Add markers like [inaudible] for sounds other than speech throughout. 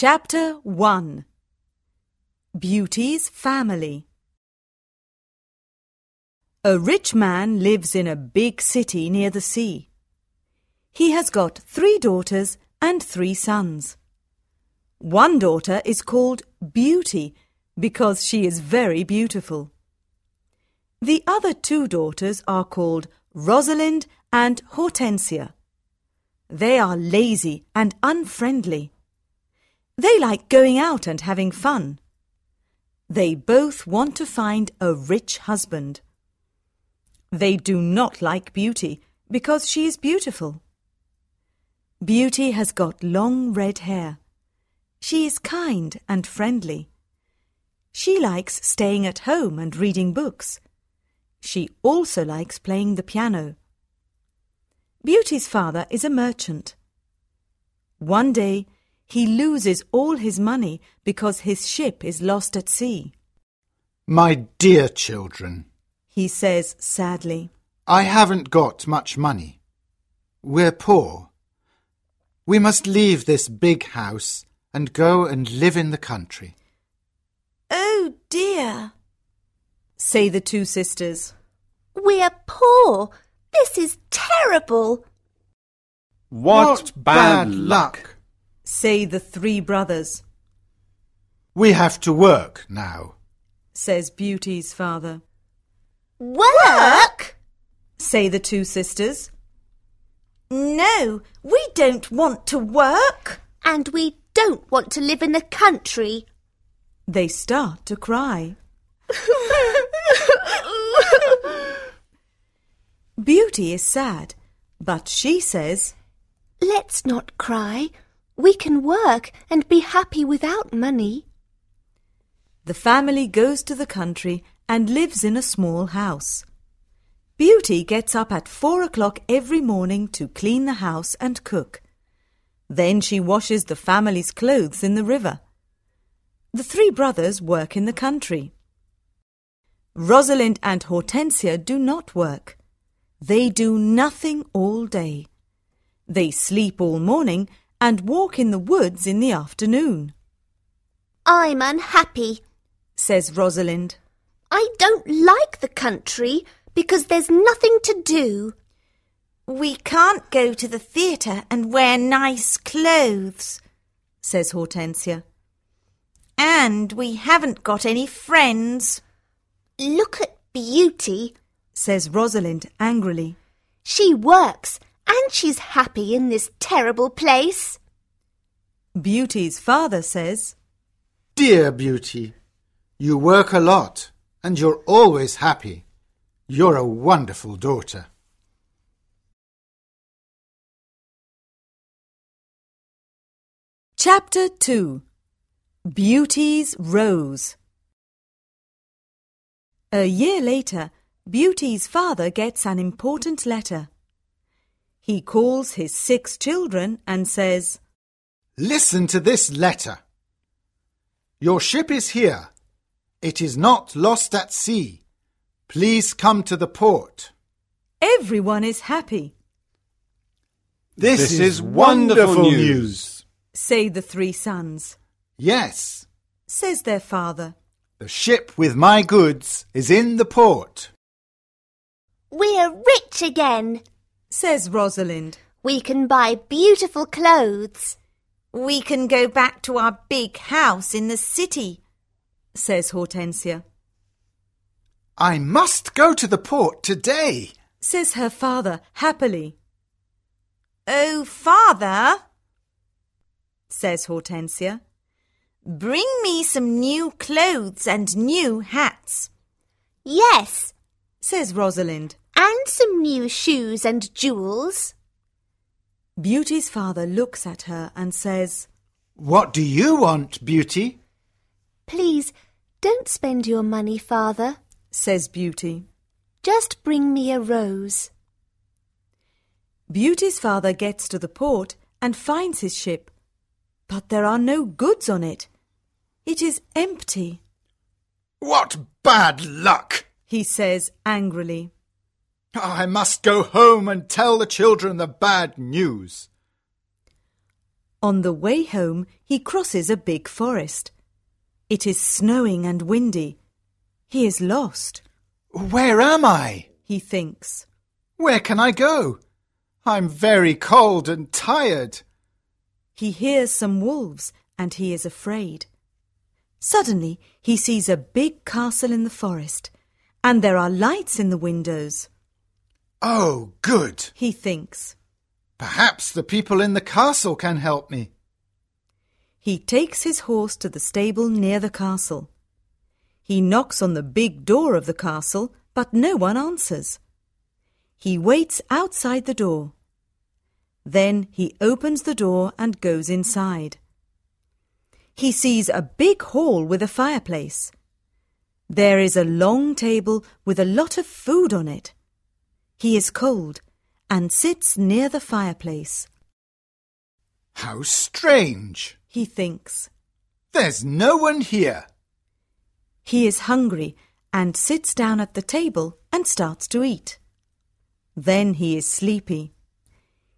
Chapter 1 Beauty's Family A rich man lives in a big city near the sea. He has got three daughters and three sons. One daughter is called Beauty because she is very beautiful. The other two daughters are called Rosalind and Hortensia. They are lazy and unfriendly. They like going out and having fun. They both want to find a rich husband. They do not like Beauty because she is beautiful. Beauty has got long red hair. She is kind and friendly. She likes staying at home and reading books. She also likes playing the piano. Beauty's father is a merchant. One day, he loses all his money because his ship is lost at sea. My dear children, He says sadly, I haven't got much money. We're poor. We must leave this big house and go and live in the country. Oh dear, say the two sisters. we're poor. This is terrible. What, bad, luck. Say the three brothers, We have to work now. says Beauty's father. Work? Say the two sisters. No, we don't want to work. And we don't want to live in the country. They start to cry. [laughs] Beauty is sad, but she says, Let's not cry. We can work and be happy without money. The family goes to the country and lives in a small house. Beauty gets up at four o'clock every morning to clean the house and cook. Then she washes the family's clothes in the river. The three brothers work in the country. Rosalind and Hortensia do not work. They do nothing all day. They sleep all morning and walk in the woods in the afternoon, I'm unhappy. says Rosalind. I don't like the country because there's nothing to do. We can't go to the theatre and wear nice clothes, says Hortensia. and we haven't got any friends. Look at Beauty. says Rosalind angrily. She works and she's happy in this terrible place. Beauty's father says, Dear Beauty, you work a lot and you're always happy. You're a wonderful daughter. Chapter 2 Beauty's Rose A year later, Beauty's father gets an important letter. He calls his six children and says, Listen to this letter. Your ship is here. It is not lost at sea. Please come to the port. Everyone is happy, This, This is wonderful news. say the three sons, Yes, says their father. the ship with my goods is in the port. We're rich again. Says Rosalind. We can buy beautiful clothes. We can go back to our big house in the city. Says Hortensia. I must go to the port today. Says her father happily. Oh, father, Says Hortensia. bring me some new clothes and new hats. Yes, Says Rosalind. And some new shoes and jewels. Beauty's father looks at her and says, What do you want, Beauty? Please don't spend your money, father. says Beauty. Just bring me a rose. Beauty's father gets to the port and finds his ship, but there are no goods on it. It is empty, What bad luck! he says angrily. I must go home and tell the children the bad news. On the way home, he crosses a big forest. It is snowing and windy. He is lost, Where am I? he thinks. Where can I go? I'm very cold and tired. He hears some wolves and he is afraid. Suddenly, he sees a big castle in the forest, and there are lights in the windows. Oh, good. He thinks. Perhaps the people in the castle can help me. He takes his horse to the stable near the castle. He knocks on the big door of the castle, but no one answers. He waits outside the door. Then he opens the door and goes inside. He sees a big hall with a fireplace. There is a long table with a lot of food on it. He is cold and sits near the fireplace. How strange. He thinks. There's no one here. He is hungry and sits down at the table and starts to eat. Then he is sleepy.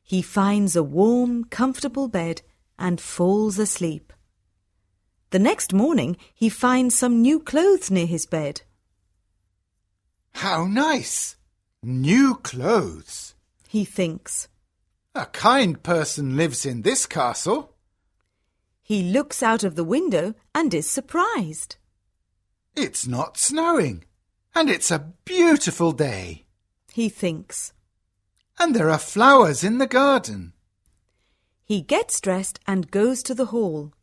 He finds a warm, comfortable bed and falls asleep. The next morning he finds some new clothes near his bed. How nice. New clothes. He thinks. A kind person lives in this castle. He looks out of the window and is surprised. It's not snowing. And it's a beautiful day. He thinks. And there are flowers in the garden. He gets dressed and goes to the hall.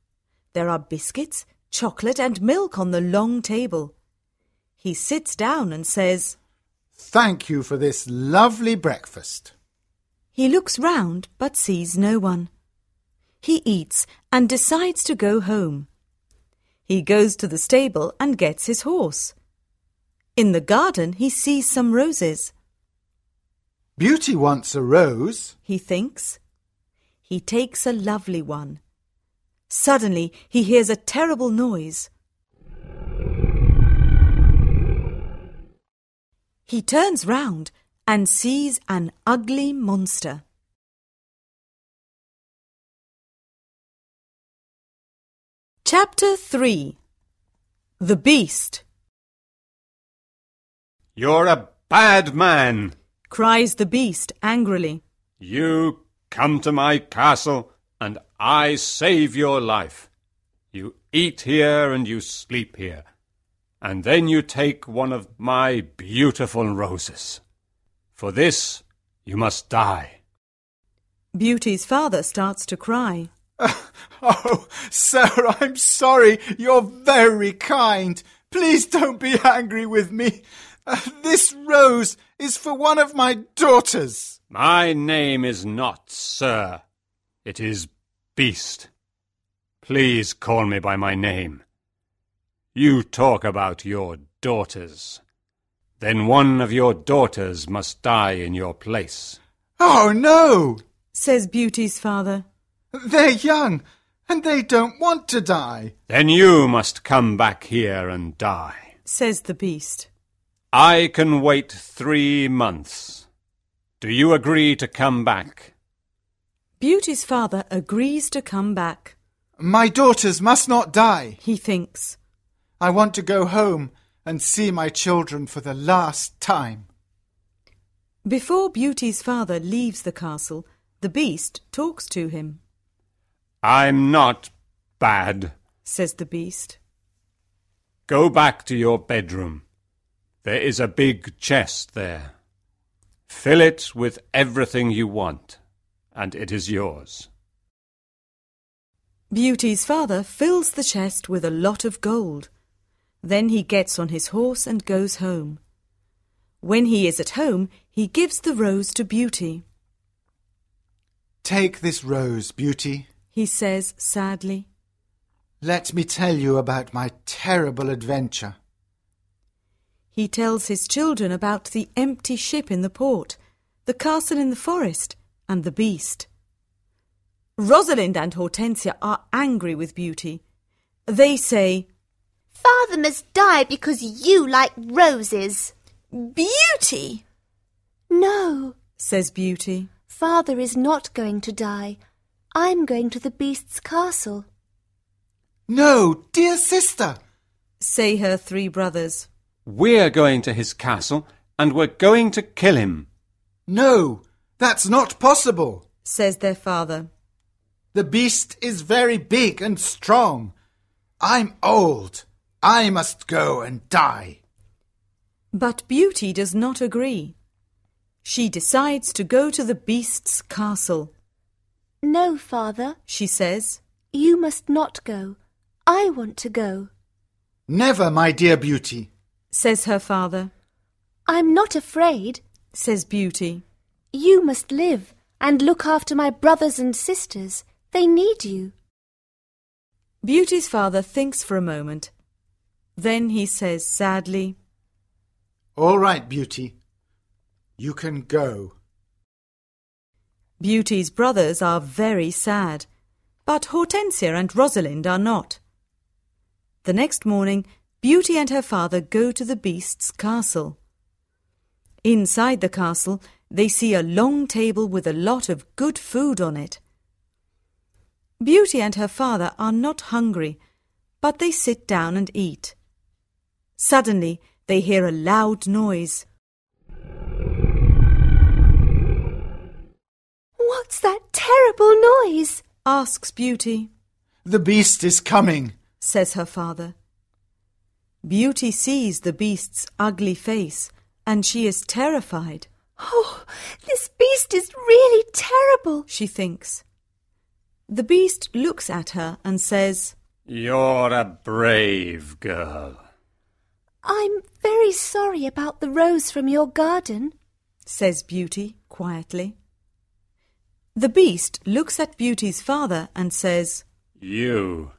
There are biscuits, chocolate, and milk on the long table. He sits down and says, Thank you for this lovely breakfast. He looks round but sees no one. He eats and decides to go home. He goes to the stable and gets his horse. In the garden he sees some roses. Beauty wants a rose. He thinks. He takes a lovely one. Suddenly he hears a terrible noise. He turns round and sees an ugly monster. Chapter 3 The Beast You're a bad man. cries the beast angrily. You come to my castle, and I save your life. You eat here and you sleep here, and then you take one of my beautiful roses. For this you must die. Beauty's father starts to cry. [laughs] Oh, sir, I'm sorry. You're very kind. Please don't be angry with me. Uh, this rose is for one of my daughters. My name is not Sir. It is Beast. Please call me by my name. You talk about your daughters. Then one of your daughters must die in your place. Oh, no. Says Beauty's father. They're young and they don't want to die. Then you must come back here and die. Says the beast. I can wait three months. Do you agree to come back? Beauty's father agrees to come back. My daughters must not die. He thinks. I want to go home and see my children for the last time. Before Beauty's father leaves the castle, the beast talks to him. I'm not bad. Says the beast. Go back to your bedroom. There is a big chest there. Fill it with everything you want, and it is yours. Beauty's father fills the chest with a lot of gold. Then he gets on his horse and goes home. When he is at home, he gives the rose to Beauty. Take this rose, Beauty. He says sadly. Let me tell you about my terrible adventure. He tells his children about the empty ship in the port, the castle in the forest, and the beast. Rosalind and Hortensia are angry with Beauty. They say, Father must die because you like roses. Beauty! No, says Beauty. Father is not going to die. I'm going to the beast's castle. No, dear sister. say her three brothers. We're going to his castle and we're going to kill him. No, that's not possible. says their father. The beast is very big and strong. I'm old. I must go and die. But Beauty does not agree. She decides to go to the beast's castle. No, father, She says, you must not go. I want to go. Never, my dear Beauty. says her father, I'm not afraid. says Beauty. You must live and look after my brothers and sisters. They need you. Beauty's father thinks for a moment. Then he says sadly, All right, Beauty. You can go. Beauty's brothers are very sad, but Hortensia and Rosalind are not. The next morning, Beauty and her father go to the beast's castle. Inside the castle, they see a long table with a lot of good food on it. Beauty and her father are not hungry, but they sit down and eat. Suddenly, they hear a loud noise. What's that terrible noise? Asks Beauty, The beast is coming. says her father. Beauty sees the beast's ugly face, and she is terrified, Oh, this beast is really terrible. she thinks. The beast looks at her and says, You're a brave girl. I'm very sorry about the rose from your garden. says Beauty quietly. The beast looks at Beauty's father and says, You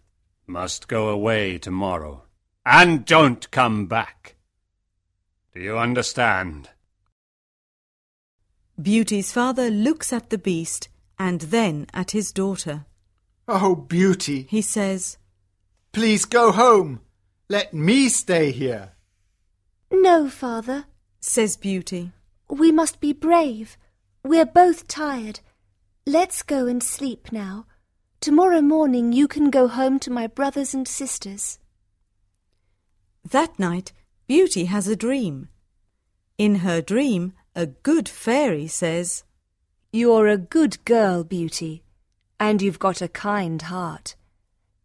must go away tomorrow and don't come back. Do you understand? Beauty's father looks at the beast and then at his daughter. Oh, Beauty. He says, Please go home. Let me stay here. No, father. says Beauty. We must be brave. We're both tired. Let's go and sleep now. Tomorrow morning you can go home to my brothers and sisters. That night, Beauty has a dream. In her dream, a good fairy says, You're a good girl, Beauty, and you've got a kind heart.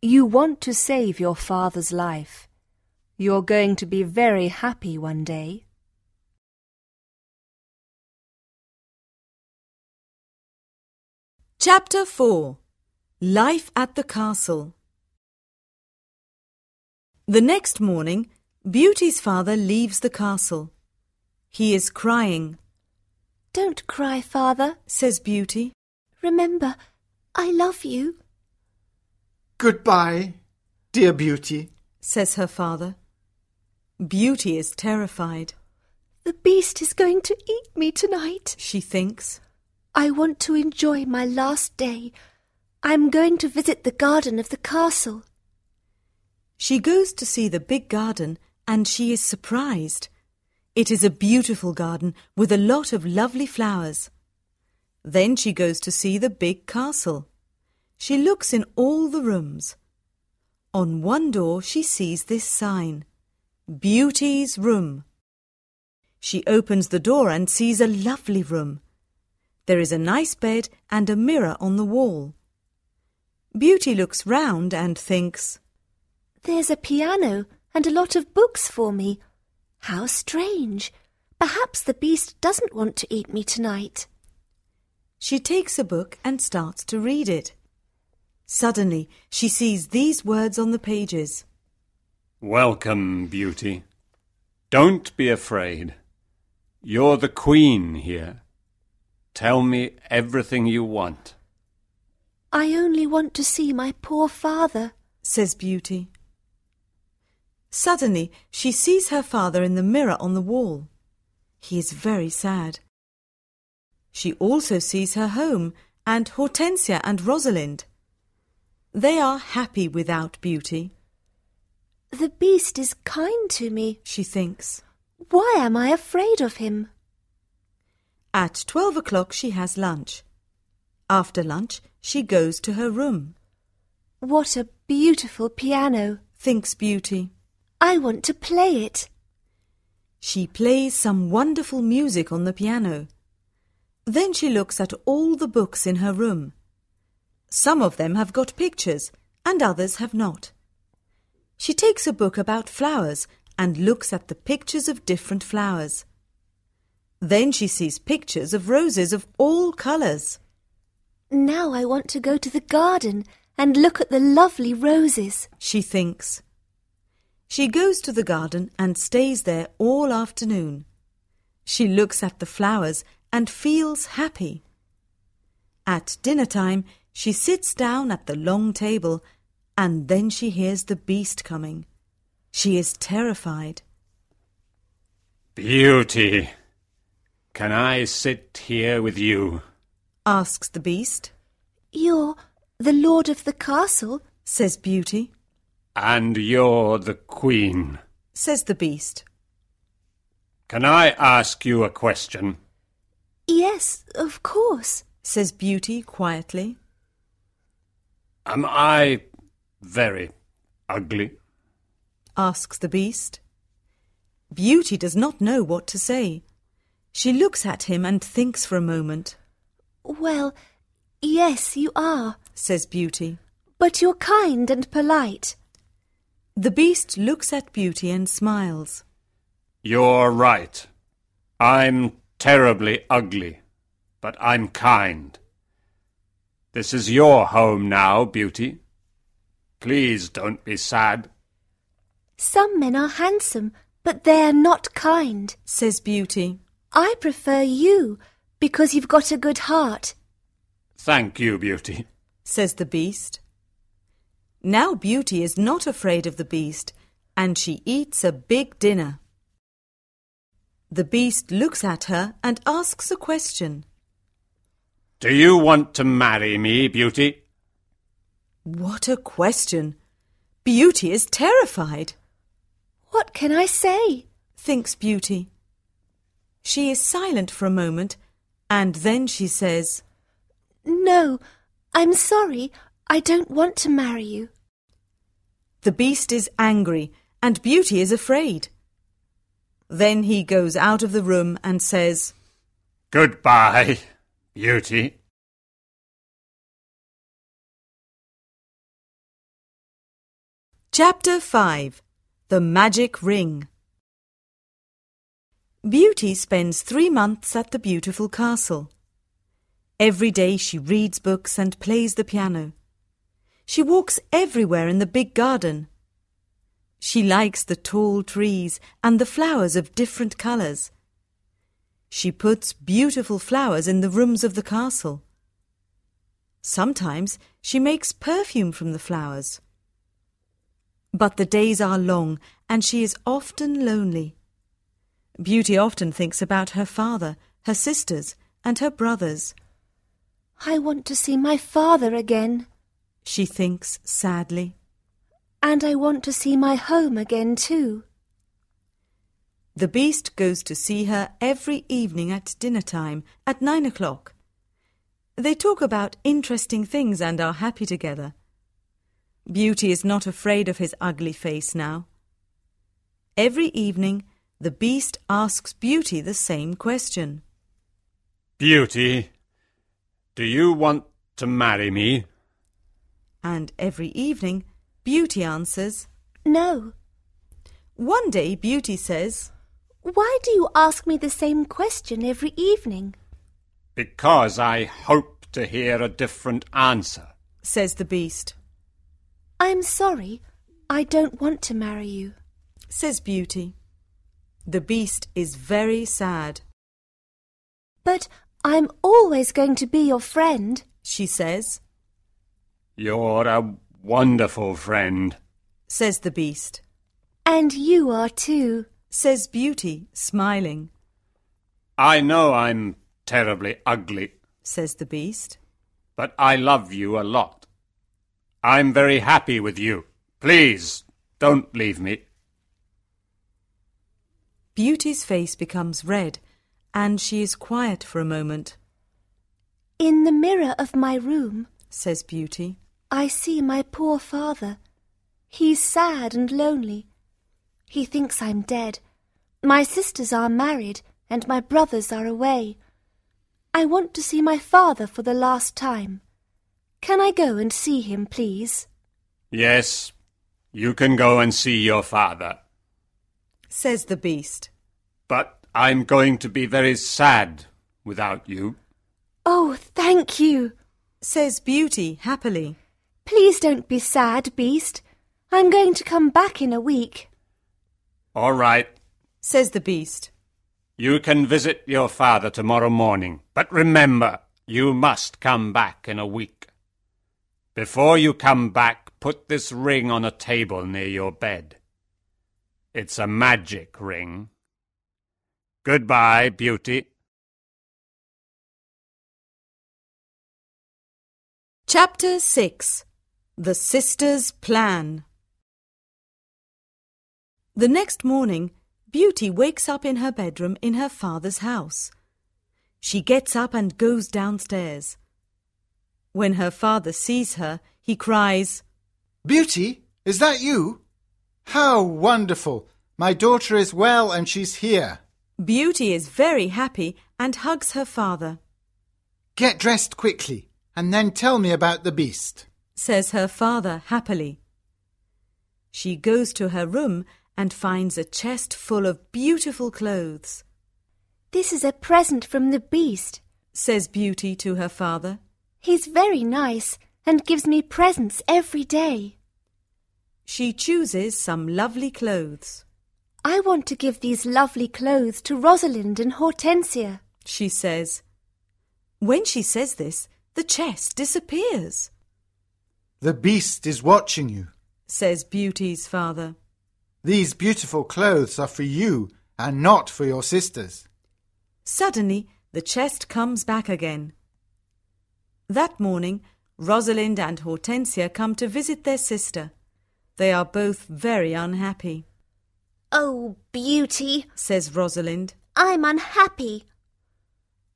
You want to save your father's life. You're going to be very happy one day. Chapter 4 Life at the Castle The next morning, Beauty's father leaves the castle. He is crying, Don't cry, father. says Beauty. Remember, I love you. Goodbye, dear Beauty. says her father. Beauty is terrified, The beast is going to eat me tonight. she thinks. I want to enjoy my last day. I'm going to visit the garden of the castle. She goes to see the big garden and she is surprised. It is a beautiful garden with a lot of lovely flowers. Then she goes to see the big castle. She looks in all the rooms. On one door she sees this sign Beauty's Room. She opens the door and sees a lovely room. There is a nice bed and a mirror on the wall. Beauty looks round and thinks, There's a piano and a lot of books for me. How strange. Perhaps the beast doesn't want to eat me tonight. She takes a book and starts to read it. Suddenly, she sees these words on the pages. Welcome, Beauty. Don't be afraid. You're the queen here. Tell me everything you want. I only want to see my poor father. says Beauty. Suddenly, she sees her father in the mirror on the wall. He is very sad. She also sees her home and Hortensia and Rosalind. They are happy without Beauty, The beast is kind to me. she thinks. Why am I afraid of him? At twelve o'clock, she has lunch. After lunch, she goes to her room. What a beautiful piano. Thinks Beauty. I want to play it. She plays some wonderful music on the piano. Then she looks at all the books in her room. Some of them have got pictures and others have not. She takes a book about flowers and looks at the pictures of different flowers. Then she sees pictures of roses of all colours. Now I want to go to the garden and look at the lovely roses. She thinks. She goes to the garden and stays there all afternoon. She looks at the flowers and feels happy. At dinner time, she sits down at the long table and then she hears the beast coming. She is terrified. Beauty, can I sit here with you? asks the beast. You're the lord of the castle, says Beauty. And you're the queen. says the beast. Can I ask you a question? Yes, of course. says Beauty quietly. Am I very ugly? asks the beast. Beauty does not know what to say. She looks at him and thinks for a moment, Well, yes, you are. says Beauty. But you're kind and polite. The beast looks at Beauty and smiles. You're right. I'm terribly ugly, but I'm kind. This is your home now, Beauty. Please don't be sad. Some men are handsome, but they're not kind. says Beauty. I prefer you because you've got a good heart. Thank you, Beauty. says the beast. Now Beauty is not afraid of the beast, and she eats a big dinner. The beast looks at her and asks a question. Do you want to marry me, Beauty? What a question! Beauty is terrified, What can I say? thinks Beauty. She is silent for a moment, and then she says, No, I'm sorry. I don't want to marry you. The beast is angry, and Beauty is afraid. Then he goes out of the room and says, Goodbye, Beauty. Chapter 5 The Magic Ring Beauty spends three months at the beautiful castle. Every day she reads books and plays the piano. She walks everywhere in the big garden. She likes the tall trees and the flowers of different colours. She puts beautiful flowers in the rooms of the castle. Sometimes she makes perfume from the flowers. But the days are long and she is often lonely. Beauty often thinks about her father, her sisters, and her brothers. I want to see my father again. She thinks sadly. And I want to see my home again, too. The beast goes to see her every evening at dinner time at nine o'clock. They talk about interesting things and are happy together. Beauty is not afraid of his ugly face now. Every evening, the beast asks Beauty the same question. Beauty, do you want to marry me? And every evening, Beauty answers. No. One day, Beauty says, Why do you ask me the same question every evening? Because I hope to hear a different answer. says the beast, I'm sorry. I don't want to marry you. says Beauty. The beast is very sad. But I'm always going to be your friend. She says, You're a wonderful friend. says the beast, And you are too. says Beauty, smiling, I know I'm terribly ugly, says the beast. but I love you a lot. I'm very happy with you. Please, don't leave me. Beauty's face becomes red, and she is quiet for a moment. In the mirror of my room, says Beauty. I see my poor father. He's sad and lonely. He thinks I'm dead. My sisters are married, and my brothers are away. I want to see my father for the last time. Can I go and see him, please? Yes, you can go and see your father. Says the Beast. But I'm going to be very sad without you. Oh, thank you. Says Beauty happily. Please don't be sad, Beast. I'm going to come back in a week. All right, Says the Beast. you can visit your father tomorrow morning. But remember, you must come back in a week. Before you come back, put this ring on a table near your bed. It's a magic ring. Goodbye, Beauty. Chapter 6 The Sisters' Plan The next morning, Beauty wakes up in her bedroom in her father's house. She gets up and goes downstairs. When her father sees her, he cries, Beauty, is that you? How wonderful! My daughter is well and she's here. Beauty is very happy and hugs her father. Get dressed quickly and then tell me about the beast. says her father happily. She goes to her room and finds a chest full of beautiful clothes, This is a present from the Beast. says Beauty to her father. He's very nice and gives me presents every day. She chooses some lovely clothes. I want to give these lovely clothes to Rosalind and Hortensia. She says. When she says this, the chest disappears, The beast is watching you. says Beauty's father. These beautiful clothes are for you and not for your sisters. Suddenly, the chest comes back again. That morning, Rosalind and Hortensia come to visit their sister. They are both very unhappy, Oh, Beauty, says Rosalind. I'm unhappy.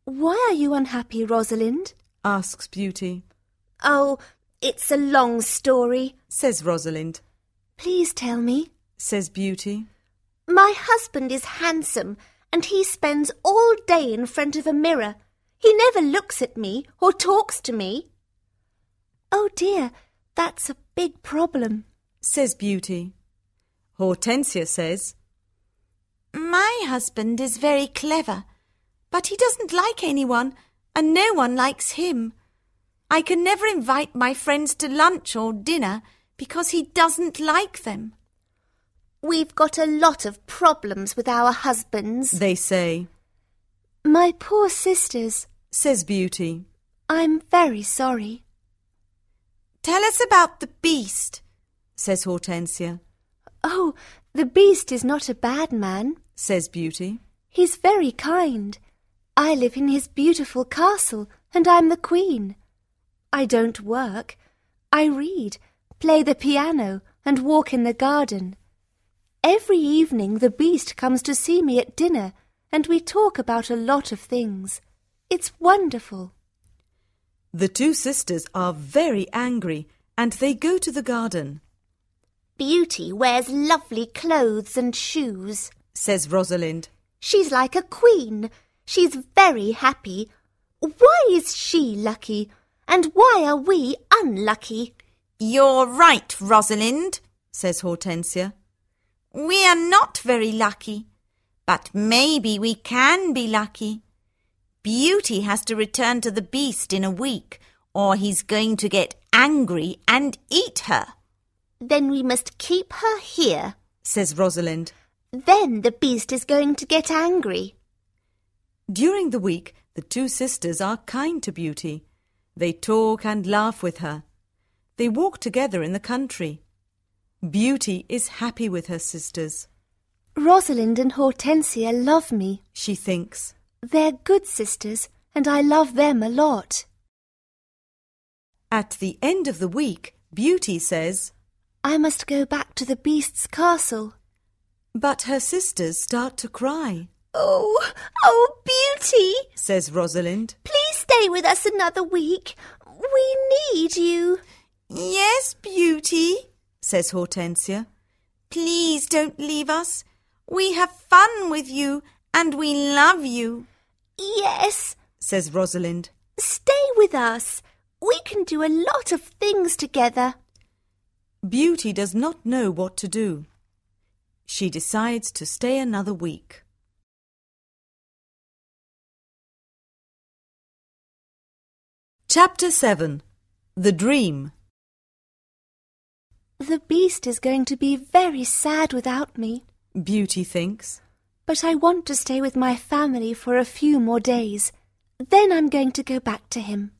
Why are you unhappy, Rosalind? asks Beauty, Oh, it's a long story. says Rosalind, Please tell me. says Beauty. My husband is handsome and he spends all day in front of a mirror. He never looks at me or talks to me. Oh dear, that's a big problem. says Beauty. Hortensia says, My husband is very clever, but he doesn't like anyone and no one likes him. I can never invite my friends to lunch or dinner because he doesn't like them. We've got a lot of problems with our husbands. they say, My poor sisters, says Beauty. I'm very sorry. Tell us about the beast. says Hortensia, Oh, the Beast is not a bad man. says Beauty. He's very kind. I live in his beautiful castle, and I'm the queen. I don't work. I read, play the piano, and walk in the garden. Every evening the beast comes to see me at dinner, and we talk about a lot of things. It's wonderful. The two sisters are very angry and they go to the garden, Beauty wears lovely clothes and shoes. says Rosalind. She's like a queen. She's very happy. Why is she lucky? And why are we unlucky? You're right, Rosalind, says Hortensia. We are not very lucky. But maybe we can be lucky. Beauty has to return to the beast in a week, or he's going to get angry and eat her. Then we must keep her here. says Rosalind. Then the beast is going to get angry. During the week, the two sisters are kind to Beauty. They talk and laugh with her. They walk together in the country. Beauty is happy with her sisters, Rosalind and Hortensia love me. she thinks. They're good sisters, and I love them a lot. At the end of the week, Beauty says, I must go back to the Beast's castle. but her sisters start to cry. Oh, oh, Beauty, says Rosalind. please stay with us another week. We need you. Yes, Beauty, says Hortensia. Please don't leave us. We have fun with you and we love you, Yes, says Rosalind. stay with us. We can do a lot of things together. Beauty does not know what to do. She decides to stay another week. Chapter 7 The Dream The beast is going to be very sad without me, Beauty thinks. but I want to stay with my family for a few more days. Then I'm going to go back to him.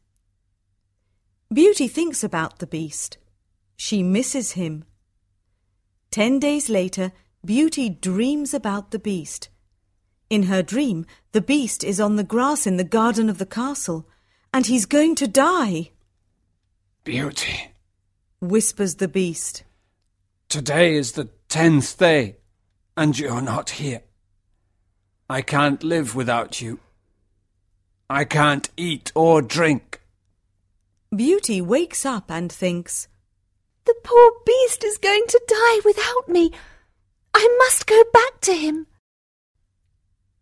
Beauty thinks about the beast. She misses him. Ten days later, Beauty dreams about the beast. In her dream, the beast is on the grass in the garden of the castle, and he's going to die, Beauty, whispers the beast. today is the tenth day, and you're not here. I can't live without you. I can't eat or drink. Beauty wakes up and thinks, The poor beast is going to die without me. I must go back to him.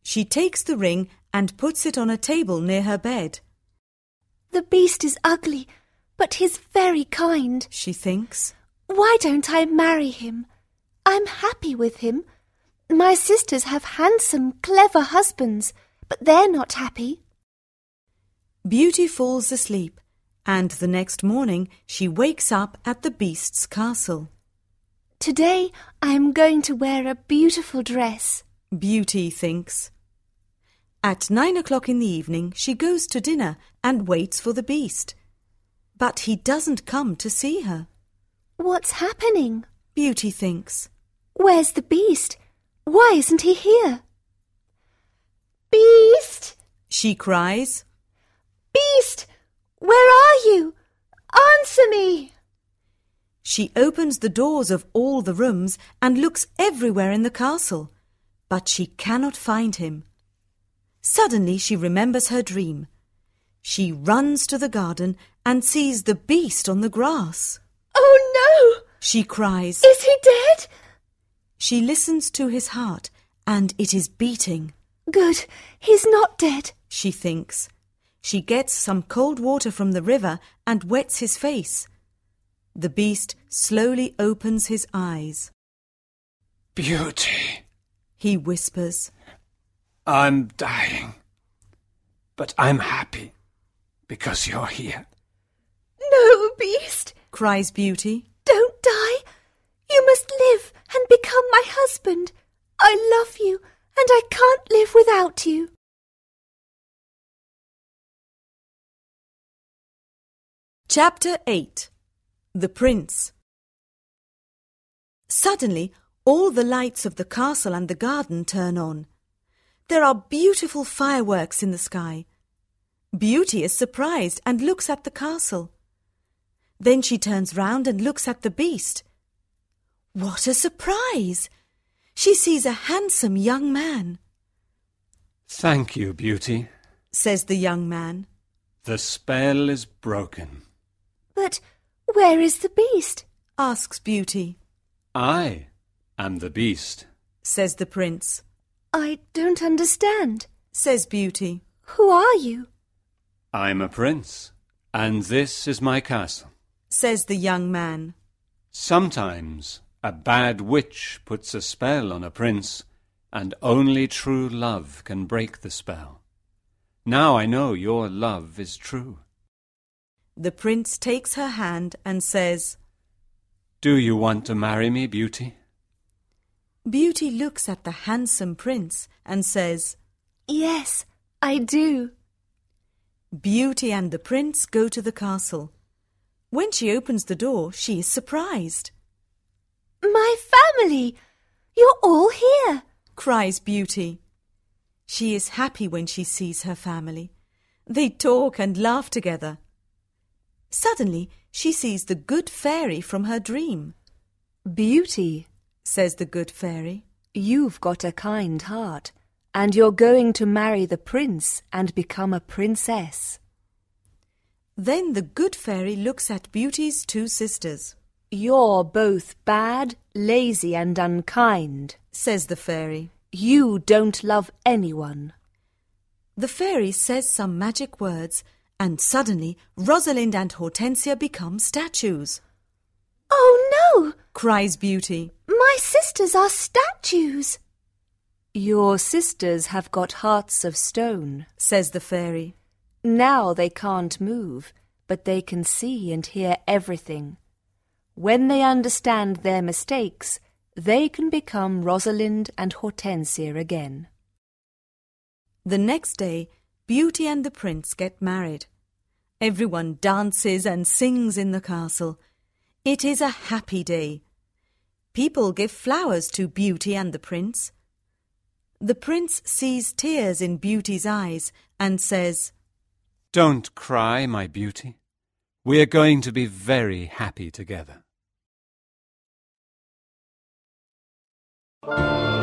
She takes the ring and puts it on a table near her bed. The beast is ugly, but he's very kind. She thinks. Why don't I marry him? I'm happy with him. My sisters have handsome, clever husbands, but they're not happy. Beauty falls asleep, and the next morning she wakes up at the beast's castle. Today I am going to wear a beautiful dress. Beauty thinks. At nine o'clock in the evening, she goes to dinner and waits for the beast. But he doesn't come to see her. What's happening? Beauty thinks. Where's the beast? Why isn't he here? Beast! She cries. Beast! Where are you? Answer me! She opens the doors of all the rooms and looks everywhere in the castle, but she cannot find him. Suddenly she remembers her dream. She runs to the garden and sees the beast on the grass. Oh no! She cries. Is he dead? She listens to his heart, and it is beating. Good. He's not dead. She thinks. She gets some cold water from the river and wets his face. The beast slowly opens his eyes. Beauty, He whispers. I'm dying. But I'm happy because you're here. No, Beast! cries Beauty. You must live and become my husband. I love you, and I can't live without you. Chapter 8 The Prince Suddenly, all the lights of the castle and the garden turn on. There are beautiful fireworks in the sky. Beauty is surprised and looks at the castle. Then she turns round and looks at the beast. What a surprise! She sees a handsome young man, Thank you, Beauty. says the young man. The spell is broken. But where is the beast? Asks Beauty, I am the beast. says the prince. I don't understand. Says Beauty. Who are you? I'm a prince, and this is my castle. Says the young man. Sometimes a bad witch puts a spell on a prince, and only true love can break the spell. Now I know your love is true. The prince takes her hand and says, Do you want to marry me, Beauty? Beauty looks at the handsome prince and says, Yes, I do. Beauty and the prince go to the castle. When she opens the door, she is surprised. My family! You're all here. Cries Beauty. She is happy when she sees her family. They talk and laugh together. Suddenly, she sees the good fairy from her dream, Beauty, says the good fairy. you've got a kind heart, and you're going to marry the prince and become a princess. Then the good fairy looks at Beauty's two sisters. You're both bad, lazy, and unkind, says the fairy. You don't love anyone. The fairy says some magic words, and suddenly Rosalind and Hortensia become statues. Oh no! cries Beauty. My sisters are statues. Your sisters have got hearts of stone, says the fairy. Now they can't move, but they can see and hear everything. When they understand their mistakes, they can become Rosalind and Hortensia again. The next day, Beauty and the prince get married. Everyone dances and sings in the castle. It is a happy day. People give flowers to Beauty and the prince. The prince sees tears in Beauty's eyes and says, Don't cry, my beauty. We're going to be very happy together. Thank you.